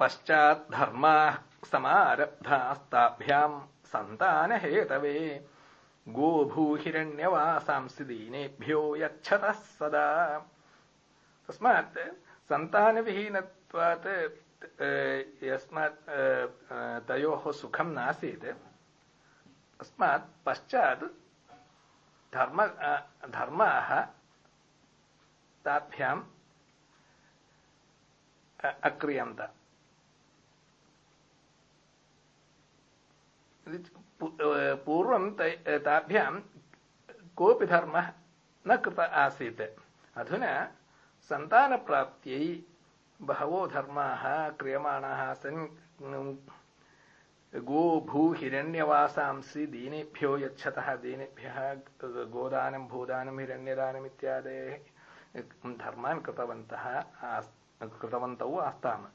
पश्चात् धर्माः समारब्धास्ताभ्याम् सन्तानहेतवे। गोभूहिरण्यवासांसि दीनेभ्यो यच्छतः सदा। तस्मात् सन्तानविहीनत्वात् यस्मात् तयोः सुखं नासीत्। तस्मात् पश्चात् धर्म धर्माः ताभ्याम् अक्रियन्त। पूर्वं ताभ्यां कोऽपि धर्मः न कृत आसीत्। अधुना सन्तानप्राप्त्यै बहवो धर्माः क्रियमाणाः सन् गो भू हिरण्यवासांसि दीनेभ्यो यच्छतः। दीनेभ्यः गोदानं, भूदानं हिरण्यदानम् इत्यादयः धर्मान् कृतवन्तः कृतवन्तौ आस्ताम्।